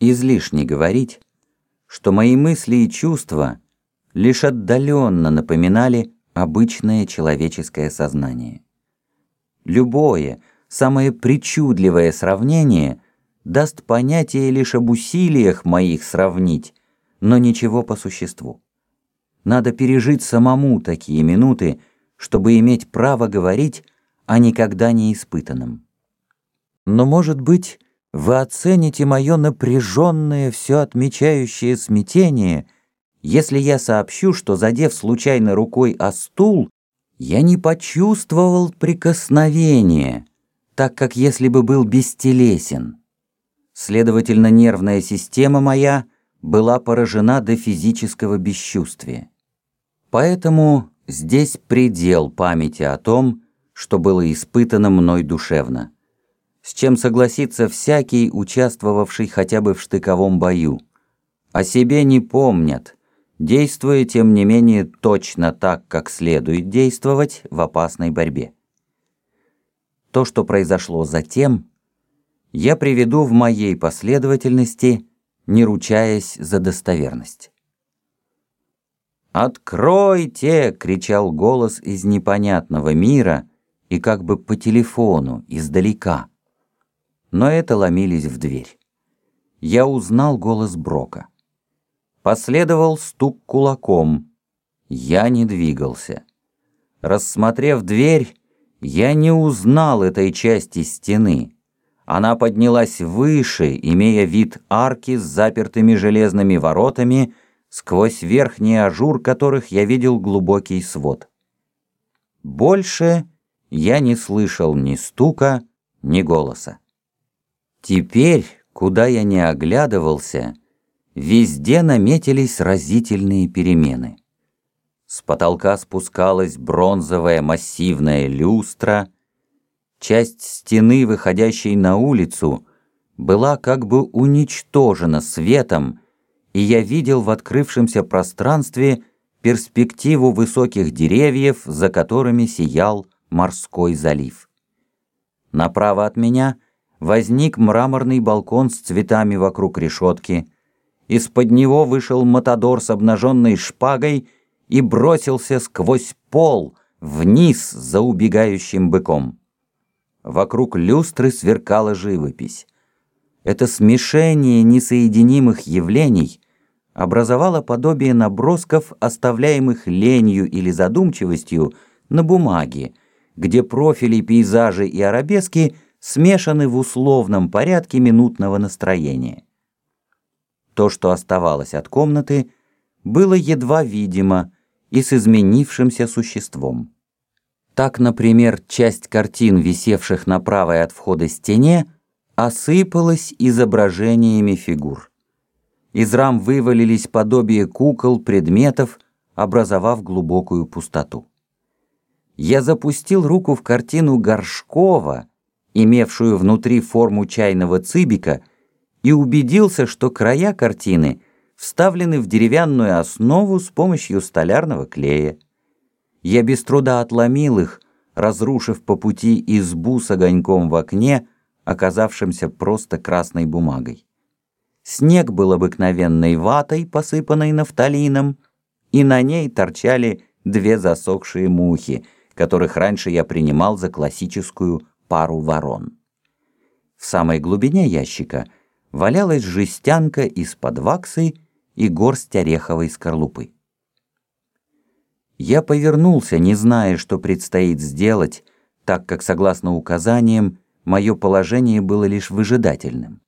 Излишне говорить, что мои мысли и чувства лишь отдаленно напоминали обычное человеческое сознание. Любое, самое причудливое сравнение даст понятие лишь об усилиях моих сравнить, но ничего по существу. Надо пережить самому такие минуты, чтобы иметь право говорить о никогда не испытанном. Но, может быть, вы оцените мое напряженное, все отмечающее смятение, если я сообщу, что, задев случайно рукой о стул, я не почувствовал прикосновения, так как если бы был бестелесен. Следовательно, нервная система моя была поражена до физического бесчувствия. Поэтому здесь предел памяти о том, что было испытано мной душевно с чем согласится всякий, участвовавший хотя бы в штыковом бою. О себе не помнят, действуя, тем не менее, точно так, как следует действовать в опасной борьбе. То, что произошло затем, я приведу в моей последовательности, не ручаясь за достоверность. «Откройте!» — кричал голос из непонятного мира и как бы по телефону, издалека но это ломились в дверь. Я узнал голос Брока. Последовал стук кулаком. Я не двигался. Рассмотрев дверь, я не узнал этой части стены. Она поднялась выше, имея вид арки с запертыми железными воротами, сквозь верхний ажур которых я видел глубокий свод. Больше я не слышал ни стука, ни голоса. Теперь, куда я ни оглядывался, везде наметились разительные перемены. С потолка спускалась бронзовая массивная люстра, часть стены, выходящей на улицу, была как бы уничтожена светом, и я видел в открывшемся пространстве перспективу высоких деревьев, за которыми сиял морской залив. Направо от меня — возник мраморный балкон с цветами вокруг решетки. Из-под него вышел Матадор с обнаженной шпагой и бросился сквозь пол вниз за убегающим быком. Вокруг люстры сверкала живопись. Это смешение несоединимых явлений образовало подобие набросков, оставляемых ленью или задумчивостью на бумаге, где профили, пейзажи и арабески – смешаны в условном порядке минутного настроения. То, что оставалось от комнаты, было едва видимо и с изменившимся существом. Так, например, часть картин, висевших на правой от входа стене, осыпалась изображениями фигур. Из рам вывалились подобие кукол, предметов, образовав глубокую пустоту. Я запустил руку в картину Горшкова, имевшую внутри форму чайного цибика, и убедился, что края картины вставлены в деревянную основу с помощью столярного клея. Я без труда отломил их, разрушив по пути избу с огоньком в окне, оказавшимся просто красной бумагой. Снег был обыкновенной ватой, посыпанной нафталином, и на ней торчали две засохшие мухи, которых раньше я принимал за классическую пару ворон. В самой глубине ящика валялась жестянка из-под ваксы и горсть ореховой скорлупы. Я повернулся, не зная, что предстоит сделать, так как, согласно указаниям, мое положение было лишь выжидательным.